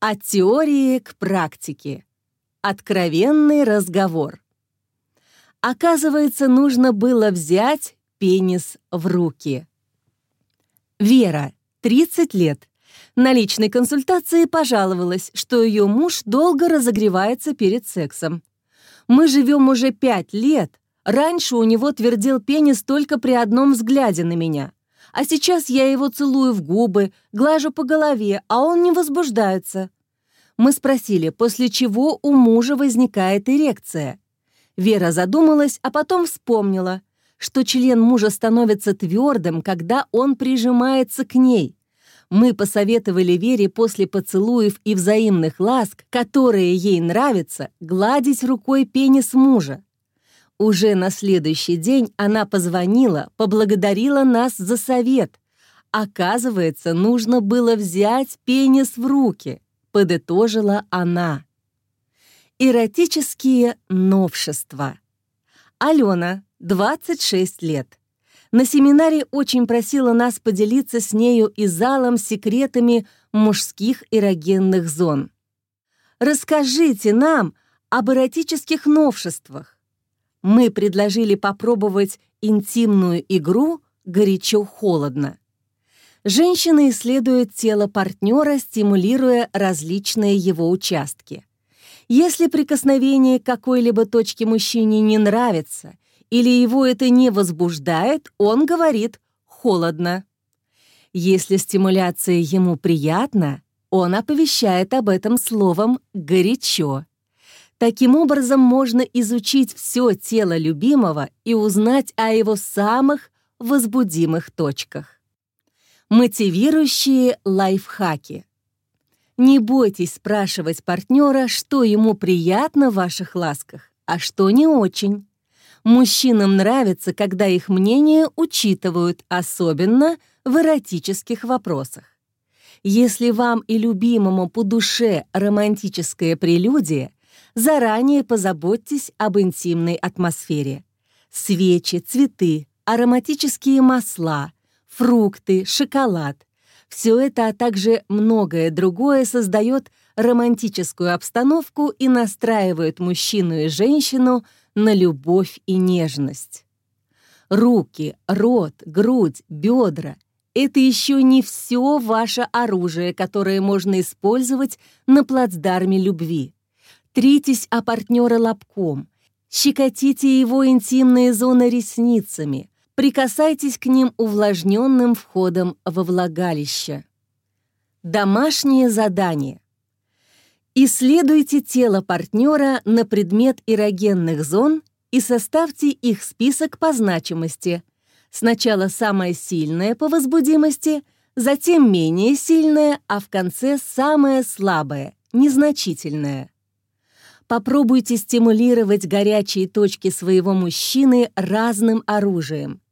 От теории к практике. Откровенный разговор. Оказывается, нужно было взять пенис в руки. Вера, 30 лет, на личной консультации пожаловалась, что ее муж долго разогревается перед сексом. Мы живем уже пять лет. Раньше у него твердил пенис только при одном взгляде на меня. А сейчас я его целую в губы, глажу по голове, а он не возбуждается. Мы спросили, после чего у мужа возникает эрекция. Вера задумалась, а потом вспомнила, что член мужа становится твердым, когда он прижимается к ней. Мы посоветовали Вере после поцелуев и взаимных ласк, которые ей нравятся, гладить рукой пенис мужа. Уже на следующий день она позвонила, поблагодарила нас за совет. Оказывается, нужно было взять пенис в руки, подытожила она. Эротические новшества. Алена, 26 лет. На семинаре очень просила нас поделиться с нею и залом секретами мужских эрогенных зон. Расскажите нам об эротических новшествах мы предложили попробовать интимную игру «Горячо-холодно». Женщина исследует тело партнера, стимулируя различные его участки. Если прикосновение какой-либо точке мужчине не нравится или его это не возбуждает, он говорит «холодно». Если стимуляция ему приятна, он оповещает об этом словом «горячо». Таким образом, можно изучить все тело любимого и узнать о его самых возбудимых точках. Мотивирующие лайфхаки. Не бойтесь спрашивать партнера, что ему приятно в ваших ласках, а что не очень. Мужчинам нравится, когда их мнение учитывают, особенно в эротических вопросах. Если вам и любимому по душе романтическая прелюдия, заранее позаботьтесь об интимной атмосфере. Свечи, цветы, ароматические масла, фрукты, шоколад — все это, а также многое другое создает романтическую обстановку и настраивает мужчину и женщину на любовь и нежность. Руки, рот, грудь, бедра — это еще не все ваше оружие, которое можно использовать на плацдарме любви. Тритесь о партнера лобком, щекотите его интимные зоны ресницами, прикасайтесь к ним увлажненным входом во влагалище. Домашнее задание. Исследуйте тело партнера на предмет эрогенных зон и составьте их список по значимости. Сначала самое сильное по возбудимости, затем менее сильное, а в конце самое слабое, незначительное. Попробуйте стимулировать горячие точки своего мужчины разным оружием.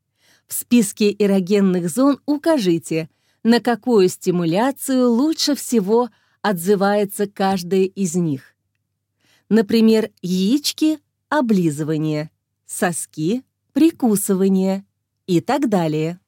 В списке эрогенных зон укажите, на какую стимуляцию лучше всего отзывается каждая из них. Например, яички — облизывание, соски — прикусывание и так далее.